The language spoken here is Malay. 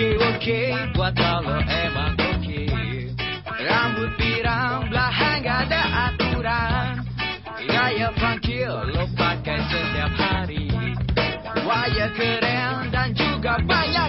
oke oke buat kalau emang oke. Rambut pirang belahan gak ada aturan. Gaya panggil lo pakai setiap hari. Wajah keren dan juga banyak